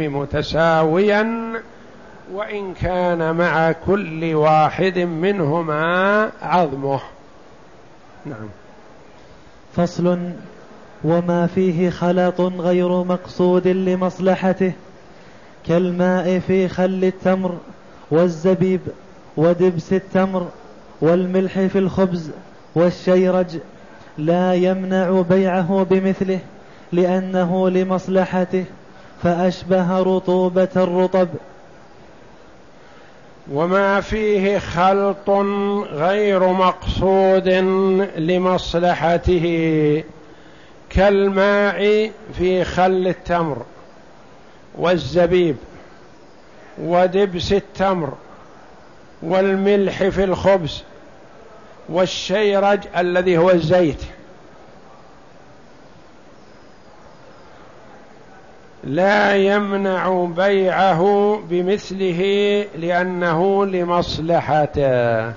متساويا وإن كان مع كل واحد منهما عظمه. نعم. فصل وما فيه خلط غير مقصود لمصلحته كالماء في خل التمر والزبيب ودبس التمر والملح في الخبز والشيرج لا يمنع بيعه بمثله لأنه لمصلحته. فأشبه رطوبة الرطب. وما فيه خلط غير مقصود لمصلحته كالماء في خل التمر والزبيب ودبس التمر والملح في الخبز والشيرج الذي هو الزيت. لا يمنع بيعه بمثله لأنه لمصلحته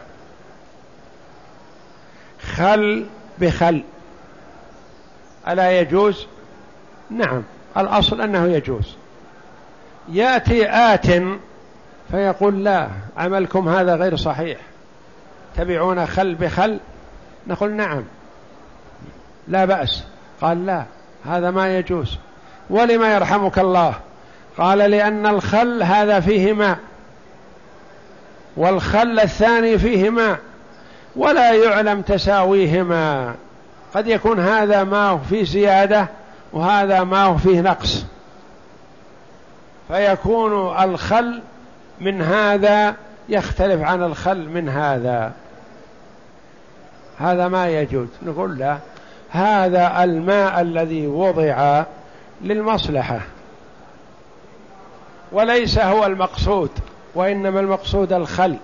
خل بخل. ألا يجوز؟ نعم الأصل أنه يجوز. يأتي آت فيقول لا عملكم هذا غير صحيح. تبعون خل بخل؟ نقول نعم. لا بأس. قال لا هذا ما يجوز. ولما يرحمك الله؟ قال لأن الخل هذا فيه ماء والخل الثاني فيه ماء ولا يعلم تساويهما. قد يكون هذا ماء فيه زيادة وهذا ماء فيه نقص. فيكون الخل من هذا يختلف عن الخل من هذا. هذا ما يجوز. نقول له هذا الماء الذي وضع للمصلحة. وليس هو المقصود وإنما المقصود الخل.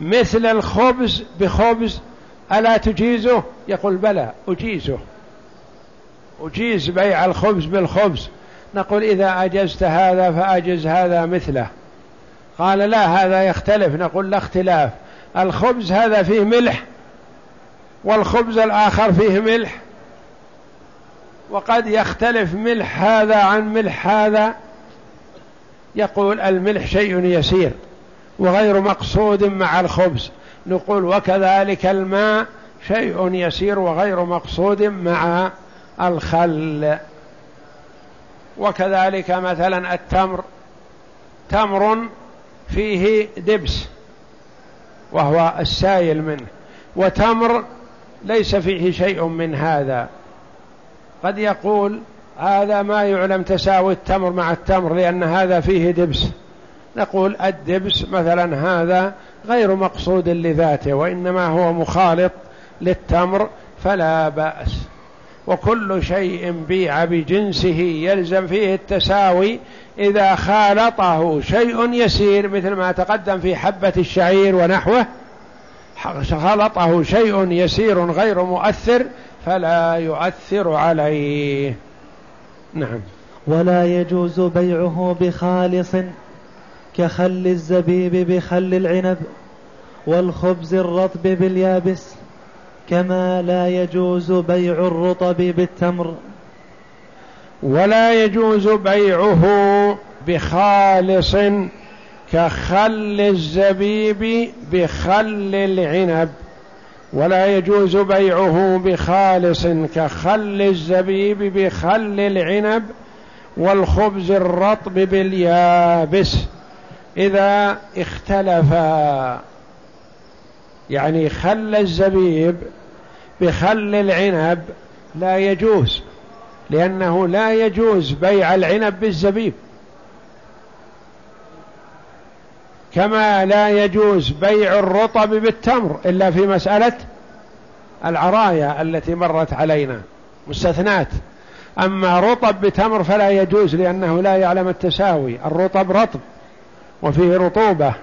مثل الخبز بخبز ألا تجيزه؟ يقول بلى أجيزه. أجيز بيع الخبز بالخبز. نقول إذا أجزت هذا فأجز هذا مثله. قال لا هذا يختلف. نقول لا اختلاف. الخبز هذا فيه ملح والخبز الآخر فيه ملح. وقد يختلف ملح هذا عن ملح هذا. يقول الملح شيء يسير وغير مقصود مع الخبز. نقول وكذلك الماء شيء يسير وغير مقصود مع الخل. وكذلك مثلا التمر. تمر فيه دبس وهو السائل منه. وتمر ليس فيه شيء من هذا. قد يقول هذا ما يعلم تساوي التمر مع التمر لأن هذا فيه دبس. نقول الدبس مثلا هذا غير مقصود لذاته وإنما هو مخالط للتمر فلا بأس. وكل شيء بيع بجنسه يلزم فيه التساوي إذا خالطه شيء يسير مثل ما تقدم في حبة الشعير ونحوه خلطه شيء يسير غير مؤثر فلا يؤثر عليه. نعم. ولا يجوز بيعه بخالص كخل الزبيب بخل العنب والخبز الرطب باليابس كما لا يجوز بيع الرطب بالتمر. ولا يجوز بيعه بخالص كخل الزبيب بخل العنب. ولا يجوز بيعه بخالص كخل الزبيب بخل العنب والخبز الرطب باليابس إذا اختلفا يعني خل الزبيب بخل العنب لا يجوز لأنه لا يجوز بيع العنب بالزبيب. كما لا يجوز بيع الرطب بالتمر إلا في مسألة العرايا التي مرت علينا مستثنات. أما رطب بتمر فلا يجوز لأنه لا يعلم التساوي. الرطب رطب وفيه رطوبة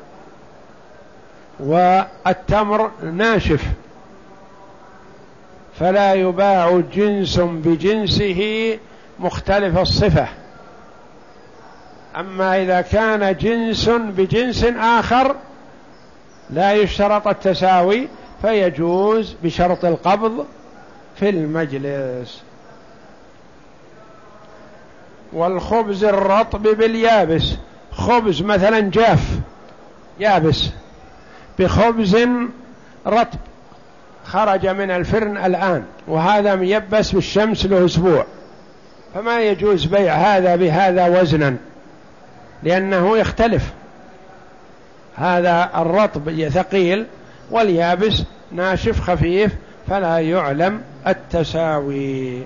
والتمر ناشف. فلا يباع جنس بجنسه مختلف الصفة. أما إذا كان جنس بجنس آخر لا يشترط التساوي فيجوز بشرط القبض في المجلس. والخبز الرطب باليابس. خبز مثلا جاف يابس. بخبز رطب خرج من الفرن الآن وهذا ميبس بالشمس له أسبوع فما يجوز بيع هذا بهذا وزنا. لأنه يختلف. هذا الرطب ثقيل واليابس ناشف خفيف فلا يعلم التساوي.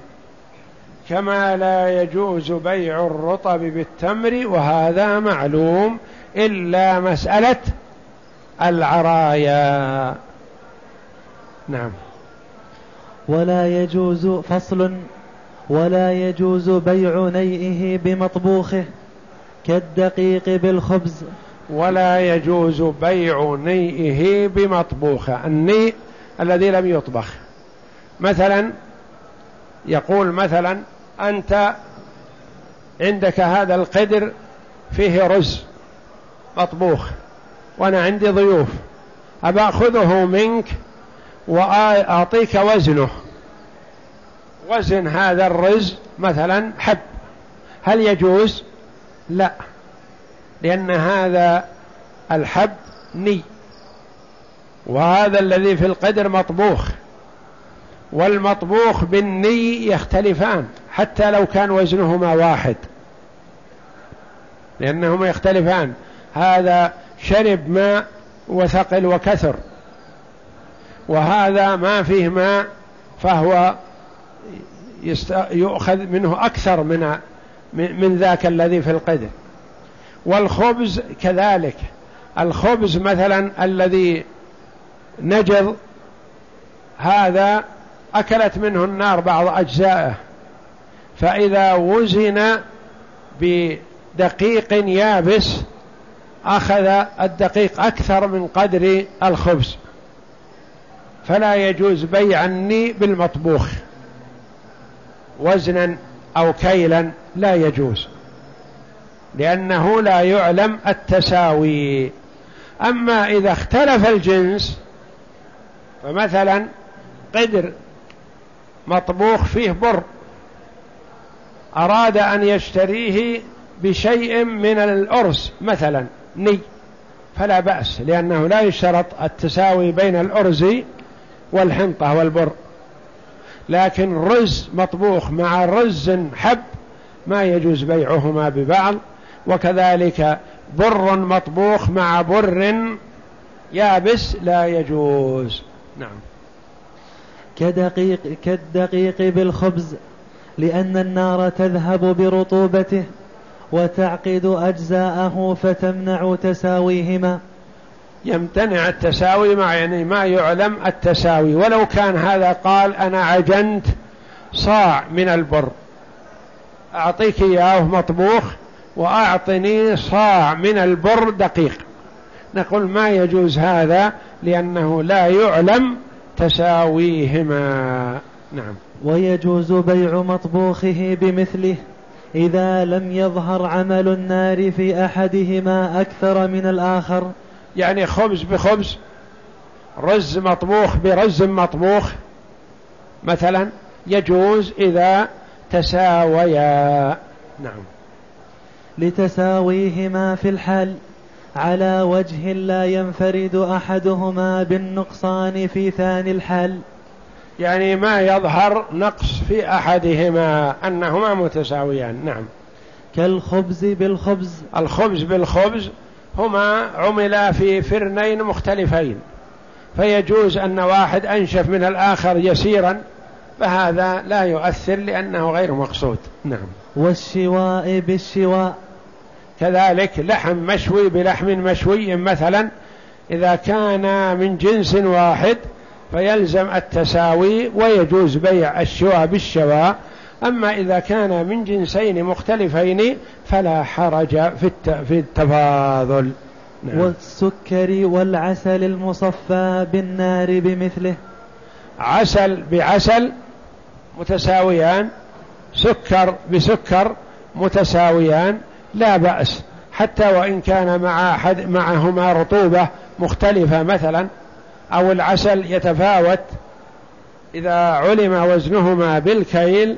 كما لا يجوز بيع الرطب بالتمر وهذا معلوم إلا مسألة العرايا. نعم. ولا يجوز فصل ولا يجوز بيع نيئه بمطبوخه. كالدقيق بالخبز. ولا يجوز بيع نيئه بمطبوخه النيء الذي لم يطبخ. مثلا يقول مثلا أنت عندك هذا القدر فيه رز مطبوخ وأنا عندي ضيوف أبأخذه منك وأعطيك وزنه. وزن هذا الرز مثلا حب. هل يجوز؟ لا. لأن هذا الحب ني. وهذا الذي في القدر مطبوخ. والمطبوخ بالني يختلفان حتى لو كان وزنهما واحد. لأنهما يختلفان. هذا شرب ماء وثقل وكثر. وهذا ما فيه ماء فهو يؤخذ منه أكثر من من ذاك الذي في القدر. والخبز كذلك. الخبز مثلا الذي نجض هذا أكلت منه النار بعض أجزائه. فإذا وزن بدقيق يابس أخذ الدقيق أكثر من قدر الخبز. فلا يجوز بيع الني بالمطبوخ. وزنا أو كيلا لا يجوز لأنه لا يعلم التساوي. أما إذا اختلف الجنس فمثلا قدر مطبوخ فيه بر أراد أن يشتريه بشيء من الأرز مثلا ني فلا بأس لأنه لا يشترط التساوي بين الأرز والحنطة والبر. لكن رز مطبوخ مع رز حب ما يجوز بيعهما ببعض وكذلك بر مطبوخ مع بر يابس لا يجوز. نعم. كدقيق كالدقيق بالخبز لأن النار تذهب برطوبته وتعقد أجزاءه فتمنع تساويهما. يمتنع التساوي مع يعني ما يعلم التساوي. ولو كان هذا قال أنا عجنت صاع من البر. أعطيك إياه مطبوخ وأعطني صاع من البر دقيق. نقول ما يجوز هذا لأنه لا يعلم تساويهما. نعم. ويجوز بيع مطبوخه بمثله. إذا لم يظهر عمل النار في أحدهما أكثر من الآخر. يعني خبز بخبز رز مطبوخ برز مطبوخ. مثلا يجوز إذا تساويا. نعم. لتساويهما في الحال على وجه لا ينفرد أحدهما بالنقصان في ثاني الحال يعني ما يظهر نقص في أحدهما أنهما متساويان. نعم. كالخبز بالخبز. الخبز بالخبز هما عملا في فرنين مختلفين. فيجوز أن واحد أنشف من الآخر يسيرا فهذا لا يؤثر لأنه غير مقصود. نعم. والشواء بالشواء كذلك لحم مشوي بلحم مشوي مثلا إذا كان من جنس واحد فيلزم التساوي ويجوز بيع الشواء بالشواء أما إذا كان من جنسين مختلفين فلا حرج في في التفاضل. نعم. والسكر والعسل المصفى بالنار بمثله. عسل بعسل متساويان سكر بسكر متساويان لا بأس. حتى وإن كان مع أحد معهما رطوبة مختلفة مثلا أو العسل يتفاوت إذا علم وزنهما بالكيل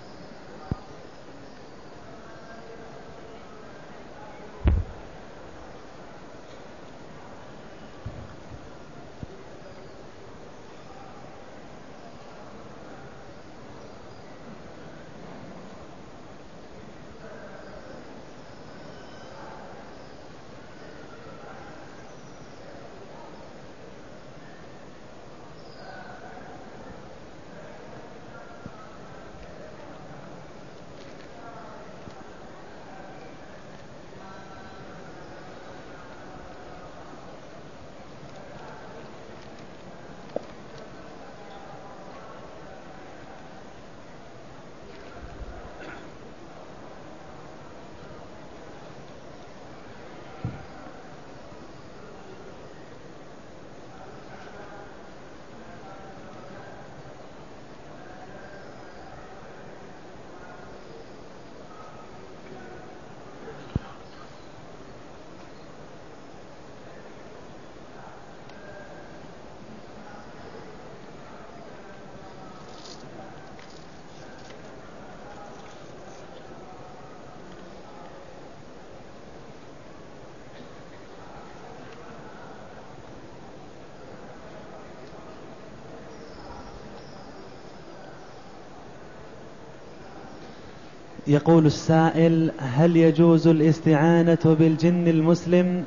يقول السائل هل يجوز الاستعانة بالجن المسلم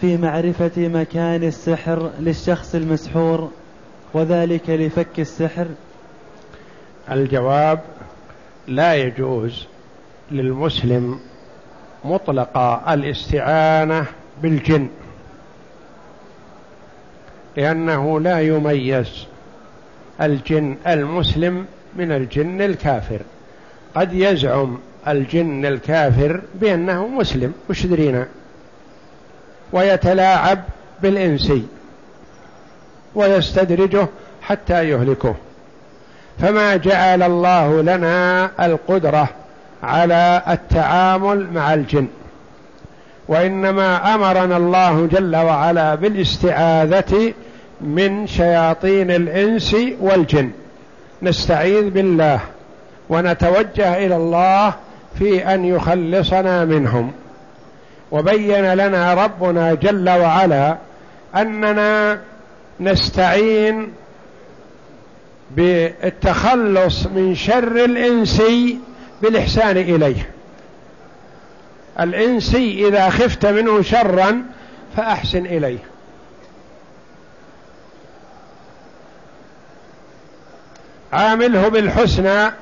في معرفة مكان السحر للشخص المسحور وذلك لفك السحر؟ الجواب لا يجوز للمسلم مطلق الاستعانة بالجن لأنه لا يميز الجن المسلم من الجن الكافر. قد يزعم الجن الكافر بأنه مسلم وش درينا ويتلاعب بالإنسي ويستدرجه حتى يهلكه. فما جعل الله لنا القدرة على التعامل مع الجن وإنما أمرنا الله جل وعلا بالاستعاذة من شياطين الإنس والجن. نستعيذ بالله. ونتوجه إلى الله في أن يخلصنا منهم. وبين لنا ربنا جل وعلا أننا نستعين بالتخلص من شر الإنسي بالإحسان إليه. الإنسي إذا خفت منه شرا فأحسن إليه. عامله بالحسنى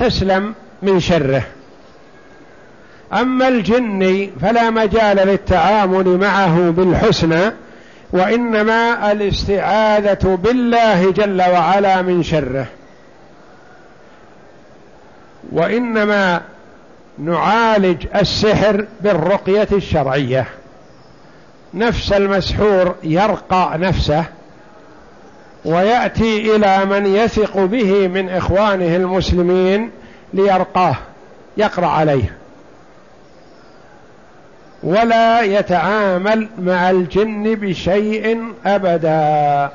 تسلم من شره. أما الجن فلا مجال للتعامل معه بالحسنى وإنما الاستعاذة بالله جل وعلا من شره. وإنما نعالج السحر بالرقية الشرعية. نفس المسحور يرقى نفسه ويأتي إلى من يثق به من إخوانه المسلمين ليرقاه يقرأ عليه. ولا يتعامل مع الجن بشيء أبدا.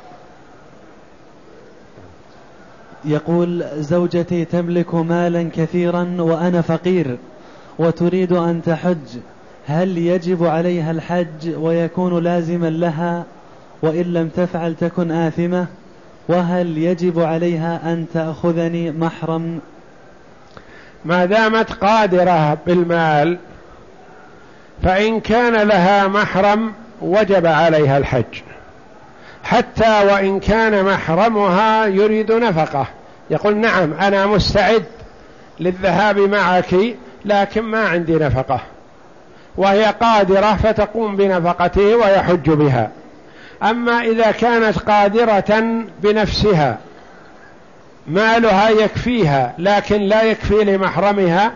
يقول زوجتي تملك مالا كثيرا وأنا فقير وتريد أن تحج هل يجب عليها الحج ويكون لازما لها؟ وإن لم تفعل تكن آثمة وهل يجب عليها أن تأخذني محرم؟ ما دامت قادرة بالمال فإن كان لها محرم وجب عليها الحج. حتى وإن كان محرمها يريد نفقة. يقول نعم أنا مستعد للذهاب معك لكن ما عندي نفقة. وهي قادرة فتقوم بنفقته ويحج بها. أما إذا كانت قادرة بنفسها مالها يكفيها لكن لا يكفي لمحرمها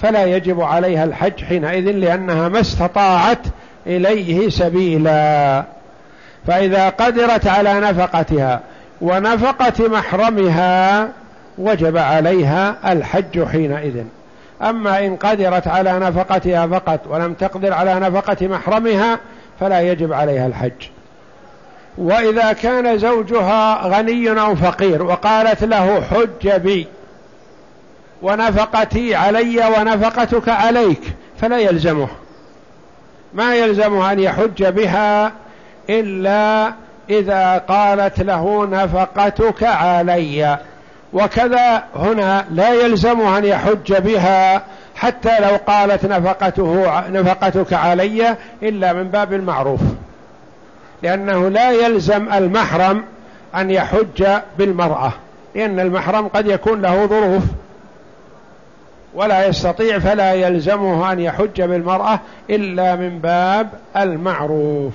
فلا يجب عليها الحج حينئذ لأنها ما استطاعت إليه سبيلا. فإذا قدرت على نفقتها ونفقة محرمها وجب عليها الحج حينئذ. أما إن قدرت على نفقتها فقط ولم تقدر على نفقة محرمها فلا يجب عليها الحج. وإذا كان زوجها غني أو فقير وقالت له حج بي ونفقتي علي ونفقتك عليك فلا يلزمه. ما يلزمه أن يحج بها إلا إذا قالت له نفقتك علي. وكذا هنا لا يلزمه أن يحج بها حتى لو قالت نفقته نفقتك علي إلا من باب المعروف. لأنه لا يلزم المحرم أن يحج بالمرأة لأن المحرم قد يكون له ظروف ولا يستطيع فلا يلزمه أن يحج بالمرأة إلا من باب المعروف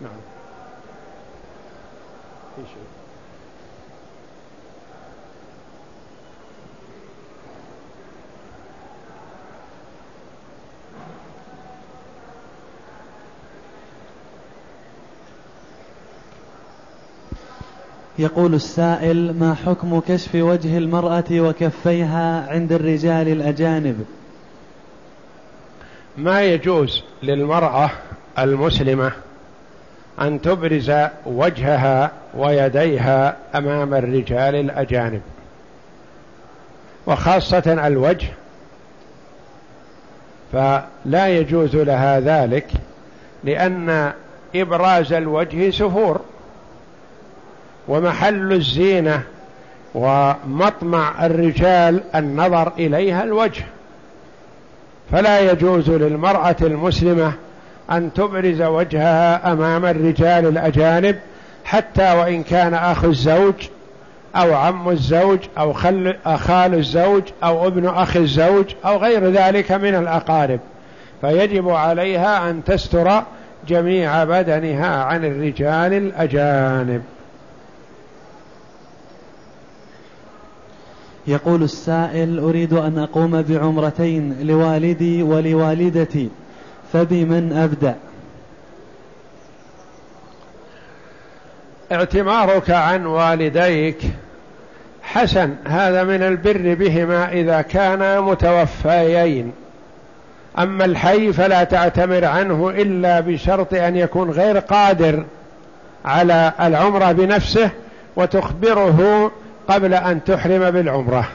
نعم يقول السائل ما حكم كشف وجه المرأة وكفيها عند الرجال الأجانب؟ ما يجوز للمرأة المسلمة أن تبرز وجهها ويديها أمام الرجال الأجانب وخاصة الوجه فلا يجوز لها ذلك لأن إبراز الوجه سفور. ومحل الزينة ومطمع الرجال النظر إليها الوجه. فلا يجوز للمرأة المسلمة أن تبرز وجهها أمام الرجال الأجانب حتى وإن كان أخ الزوج أو عم الزوج أو خال الزوج أو ابن أخ الزوج أو غير ذلك من الأقارب. فيجب عليها أن تستر جميع بدنها عن الرجال الأجانب. يقول السائل أريد أن أقوم بعمرتين لوالدي ولوالدتي فبمن أبدأ؟ اعتمارك عن والديك حسن هذا من البر بهما إذا كانا متوفيين. أما الحي فلا تعتمر عنه إلا بشرط أن يكون غير قادر على العمرة بنفسه وتخبره قبل أن تحرم بالعمرة.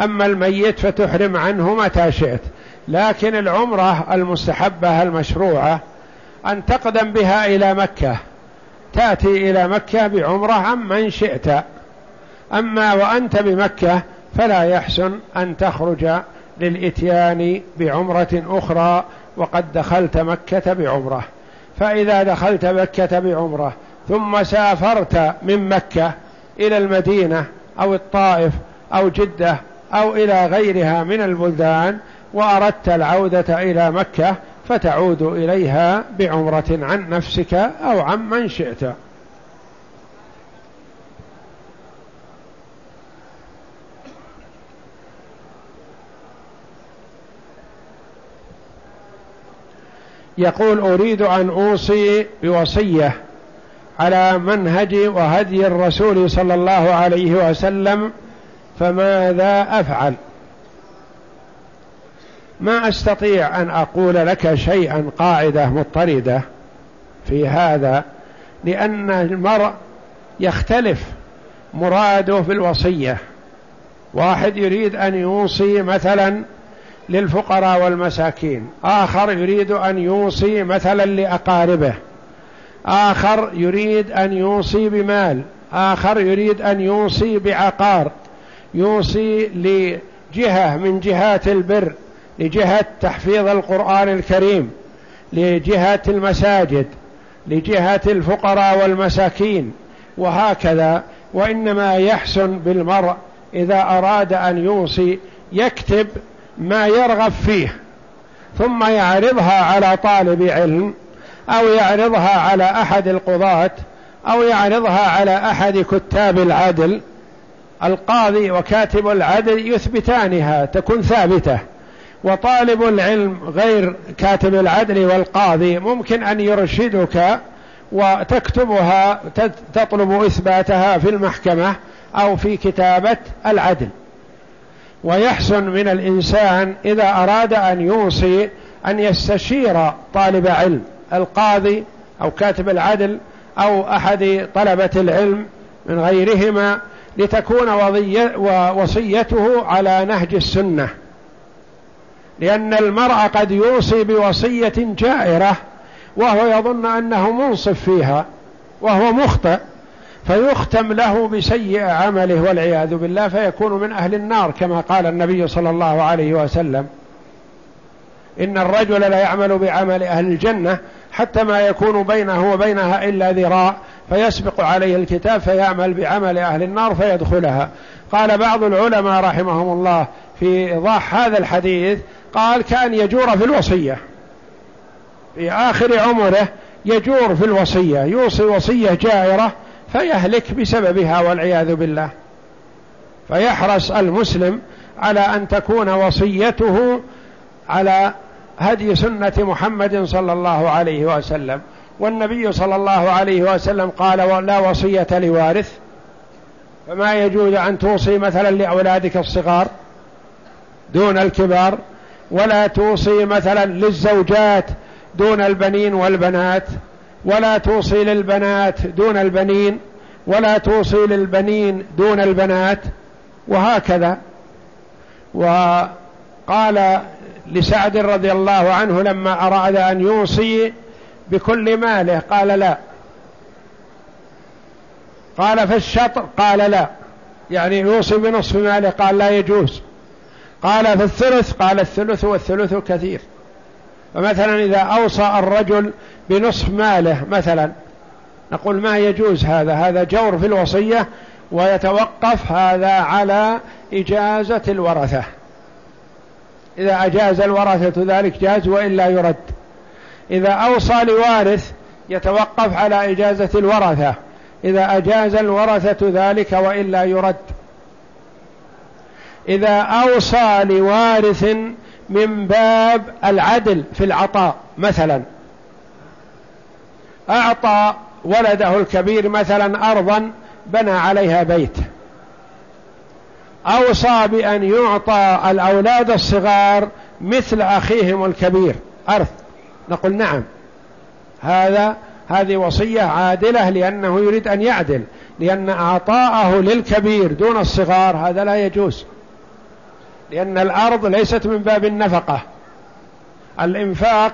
أما الميت فتحرم عنه متى شئت. لكن العمرة المستحبة المشروعة أن تقدم بها إلى مكة. تأتي إلى مكة بعمرة عمن شئت. أما وأنت بمكة فلا يحسن أن تخرج للإتيان بعمرة أخرى وقد دخلت مكة بعمرة. فإذا دخلت مكة بعمرة ثم سافرت من مكة إلى المدينة أو الطائف أو جدة أو إلى غيرها من البلدان وأردت العودة إلى مكة فتعود إليها بعمرة عن نفسك أو عن من شئت. يقول أريد أن أوصي بوصية على منهج وهدي الرسول صلى الله عليه وسلم فماذا أفعل؟ ما أستطيع أن أقول لك شيئا قاعدة مضطردة في هذا لأن المرء يختلف مراده في الوصية. واحد يريد أن يوصي مثلا للفقراء والمساكين آخر يريد أن يوصي مثلا لأقاربه. آخر يريد أن يوصي بمال آخر يريد أن يوصي بعقار يوصي لجهة من جهات البر لجهة تحفيظ القرآن الكريم لجهة المساجد لجهة الفقراء والمساكين وهكذا. وإنما يحسن بالمرء إذا أراد أن يوصي يكتب ما يرغب فيه ثم يعرضها على طالب علم أو يعرضها على أحد القضاة أو يعرضها على أحد كتاب العدل. القاضي وكاتب العدل يثبتانها تكون ثابتة. وطالب العلم غير كاتب العدل والقاضي ممكن أن يرشدك وتكتبها تطلب إثباتها في المحكمة أو في كتابة العدل. ويحسن من الإنسان إذا أراد أن يوصي أن يستشير طالب علم. القاضي أو كاتب العدل أو أحد طلبة العلم من غيرهما لتكون وصيته على نهج السنة. لأن المرء قد يوصي بوصية جائرة وهو يظن أنه منصف فيها وهو مخطئ فيختم له بسيء عمله والعياذ بالله فيكون من أهل النار كما قال النبي صلى الله عليه وسلم. إن الرجل لا يعمل بعمل أهل الجنة حتى ما يكون بينه وبينها إلا ذراع فيسبق عليه الكتاب فيعمل بعمل أهل النار فيدخلها. قال بعض العلماء رحمهم الله في إيضاح هذا الحديث قال كأن يجور في الوصية. في آخر عمره يجور في الوصية يوصي وصية جائرة فيهلك بسببها والعياذ بالله. فيحرص المسلم على أن تكون وصيته على هدي سنة محمد صلى الله عليه وسلم والنبي صلى الله عليه وسلم قال لا وصية لوارث فما يجوز أن توصي مثلا لأولادك الصغار دون الكبار ولا توصي مثلا للزوجات دون البنين والبنات ولا توصي للبنات دون البنين ولا توصي للبنين دون البنات وهكذا. وقال لسعد رضي الله عنه لما أراد أن يوصي بكل ماله قال لا. قال في الشطر قال لا. يعني يوصي بنصف ماله قال لا يجوز. قال في الثلث قال الثلث والثلث كثير. فمثلا إذا أوصى الرجل بنصف ماله مثلا نقول ما يجوز هذا؟ هذا جور في الوصية ويتوقف هذا على إجازة الورثة. إذا أجاز الورثة ذلك جاز وإلا يرد. إذا أوصى لوارث يتوقف على إجازة الورثة. إذا أجاز الورثة ذلك وإلا يرد. إذا أوصى لوارث من باب العدل في العطاء مثلا. أعطى ولده الكبير مثلا أرضا بنى عليها بيت. أوصى بأن يعطى الأولاد الصغار مثل أخيهم الكبير. أرث نقول نعم. هذا هذه وصية عادلة لأنه يريد أن يعدل. لأن أعطاءه للكبير دون الصغار هذا لا يجوز. لأن الأرض ليست من باب النفقة. الإنفاق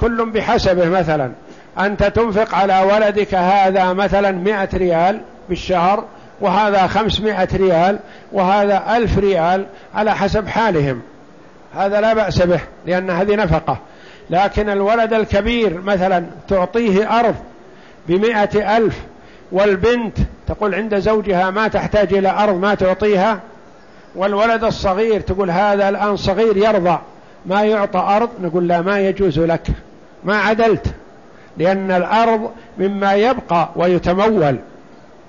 كل بحسبه مثلا. أنت تنفق على ولدك هذا مثلا مئة ريال بالشهر وهذا خمسمائة ريال وهذا ألف ريال على حسب حالهم. هذا لا بأس به لأن هذه نفقة. لكن الولد الكبير مثلا تعطيه أرض بمائة ألف والبنت تقول عند زوجها ما تحتاج إلى أرض ما تعطيها والولد الصغير تقول هذا الآن صغير يرضى ما يعطى أرض نقول لا ما يجوز لك. ما عدلت لأن الأرض مما يبقى ويتمول.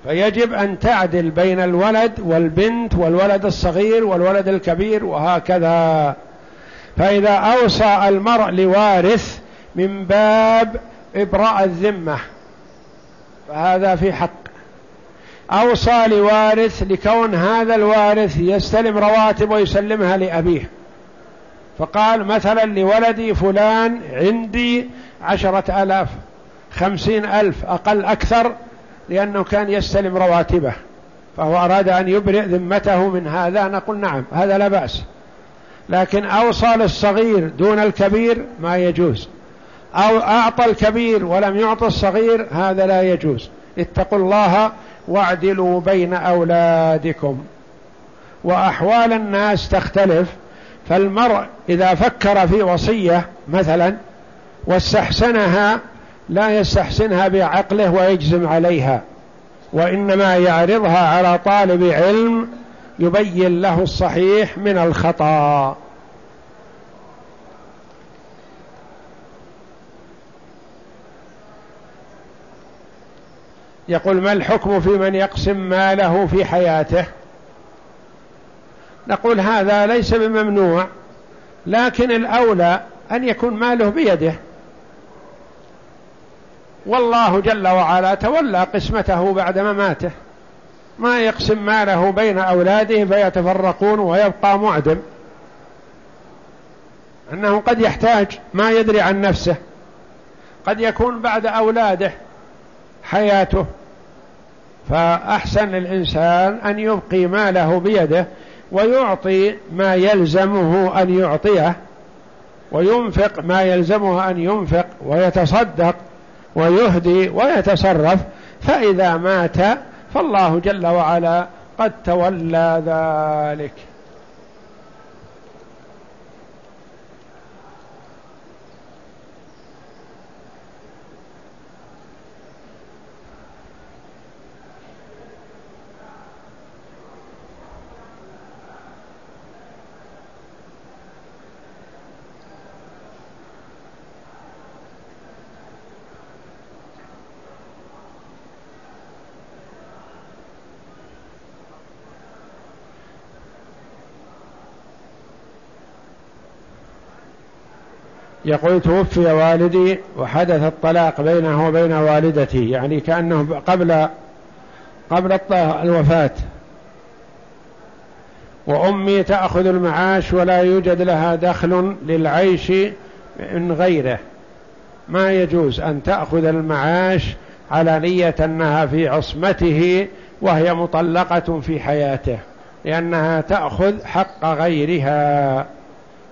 فيجب أن تعدل بين الولد والبنت والولد الصغير والولد الكبير وهكذا. فإذا أوصى المرء لوارث من باب إبراء الذمة فهذا في حق. أوصى لوارث لكون هذا الوارث يستلم رواتب ويسلمها لأبيه. فقال مثلا لولدي فلان عندي عشرة ألاف خمسين ألف أقل أكثر لأنه كان يستلم رواتبه فهو أراد أن يبرئ ذمته من هذا نقول نعم هذا لا بأس. لكن أوصى للصغير دون الكبير ما يجوز. أو أعطى الكبير ولم يعطى الصغير هذا لا يجوز. اتقوا الله واعدلوا بين أولادكم. وأحوال الناس تختلف. فالمرء إذا فكر في وصية مثلا واستحسنها لا يستحسنها بعقله ويجزم عليها وإنما يعرضها على طالب علم يبين له الصحيح من الخطأ. يقول ما الحكم في من يقسم ماله في حياته؟ نقول هذا ليس بممنوع لكن الأولى أن يكون ماله بيده. والله جل وعلا تولى قسمته بعد مماته. ما يقسم ماله بين أولاده فيتفرقون ويبقى معدم. أنه قد يحتاج ما يدري عن نفسه. قد يكون بعد أولاده حياته. فأحسن للإنسان أن يبقي ماله بيده ويعطي ما يلزمه أن يعطيه وينفق ما يلزمه أن ينفق ويتصدق ويهدي ويتصرف فإذا مات فالله جل وعلا قد تولى ذلك. يقول توفي والدي وحدث الطلاق بينه وبين والدتي يعني كأنه قبل قبل الوفاة. وأمي تأخذ المعاش ولا يوجد لها دخل للعيش من غيره. ما يجوز أن تأخذ المعاش على نية أنها في عصمته وهي مطلقة في حياته لأنها تأخذ حق غيرها.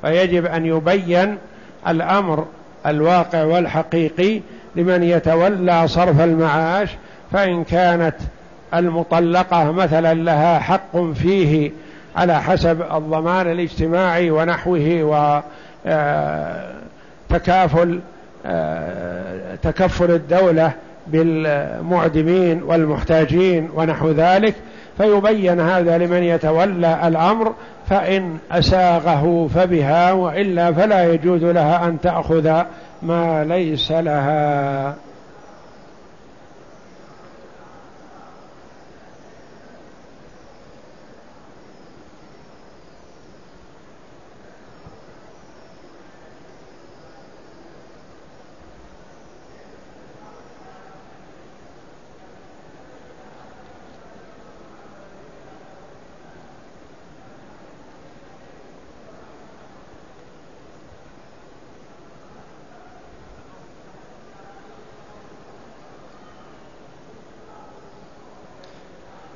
فيجب أن يبين الأمر الواقع والحقيقي لمن يتولى صرف المعاش فإن كانت المطلقة مثلا لها حق فيه على حسب الضمان الاجتماعي ونحوه وتكافل آه، تكفل الدولة بالمعدمين والمحتاجين ونحو ذلك فيبين هذا لمن يتولى الأمر فإن أساغه فبها وإلا فلا يجوز لها أن تأخذ ما ليس لها.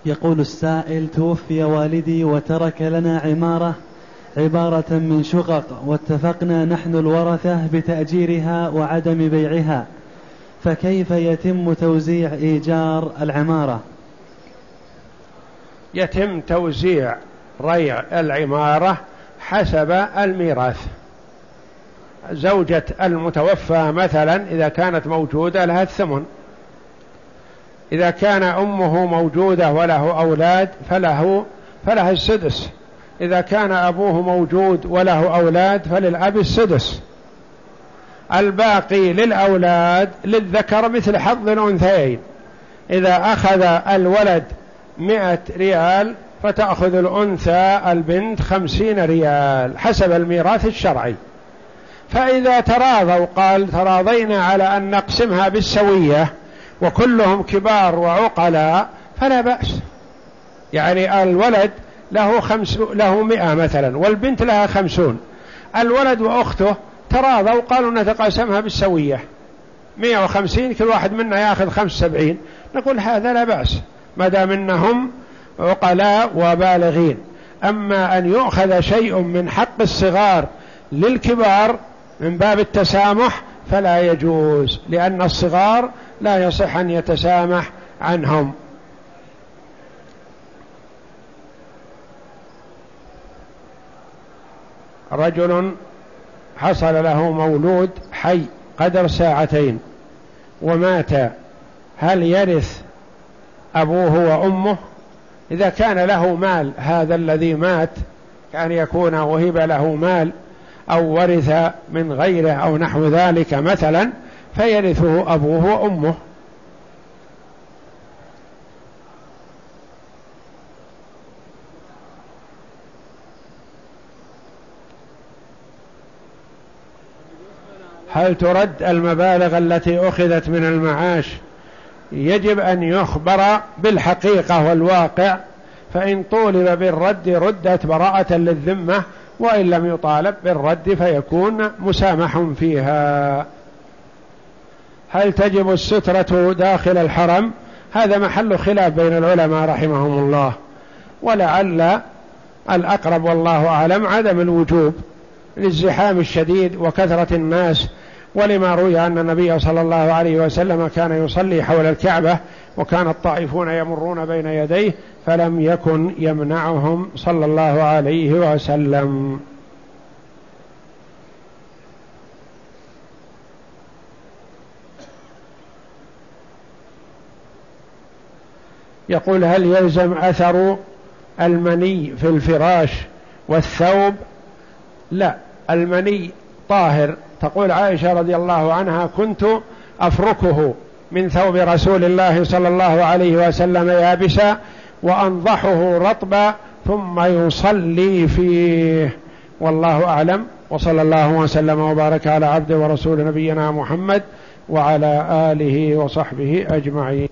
يقول السائل توفي والدي وترك لنا عمارة عبارة من شقق واتفقنا نحن الورثة بتأجيرها وعدم بيعها فكيف يتم توزيع إيجار العمارة؟ يتم توزيع ريع العمارة حسب الميراث. زوجة المتوفى مثلا إذا كانت موجودة لها الثمن. إذا كان أمه موجودة وله أولاد فله فله السدس. إذا كان أبوه موجود وله أولاد فللأب السدس. الباقي للأولاد للذكر مثل حظ الأنثيين. إذا أخذ الولد مئة ريال فتأخذ الأنثى البنت خمسين ريال حسب الميراث الشرعي. فإذا تراضوا قال تراضينا على أن نقسمها بالسوية. وكلهم كبار وعقلاء فلا بأس. يعني الولد له خمس له مئة مثلا والبنت لها خمسون. الولد وأخته تراضوا قالوا نتقاسمها بالسوية. مئة وخمسين كل واحد منا يأخذ خمس سبعين نقول هذا لا بأس ما دام إنهم عقلاء وبالغين. أما أن يؤخذ شيء من حق الصغار للكبار من باب التسامح فلا يجوز لأن الصغار لا يصح أن يتسامح عنهم. رجل حصل له مولود حي قدر ساعتين ومات هل يرث أبوه وأمه؟ إذا كان له مال هذا الذي مات كان يكون وهب له مال أو ورث من غيره أو نحو ذلك مثلا فيرثه أبوه وأمه. هل ترد المبالغ التي أخذت من المعاش؟ يجب أن يخبر بالحقيقة والواقع فإن طولب بالرد ردت براءة للذمة وإن لم يطالب بالرد فيكون مسامح فيها. هل تجب السترة داخل الحرم؟ هذا محل خلاف بين العلماء رحمهم الله. ولعل الأقرب والله أعلم عدم الوجوب للزحام الشديد وكثرة الناس ولما روي أن النبي صلى الله عليه وسلم كان يصلي حول الكعبة وكان الطائفون يمرون بين يديه فلم يكن يمنعهم صلى الله عليه وسلم. يقول هل يلزم أثر المني في الفراش والثوب؟ لا المني طاهر. تقول عائشة رضي الله عنها كنت أفركه من ثوب رسول الله صلى الله عليه وسلم يابسا وأنضحه رطبا ثم يصلي فيه. والله أعلم. وصلى الله وسلم وبارك على عبد ورسول نبينا محمد وعلى آله وصحبه أجمعين.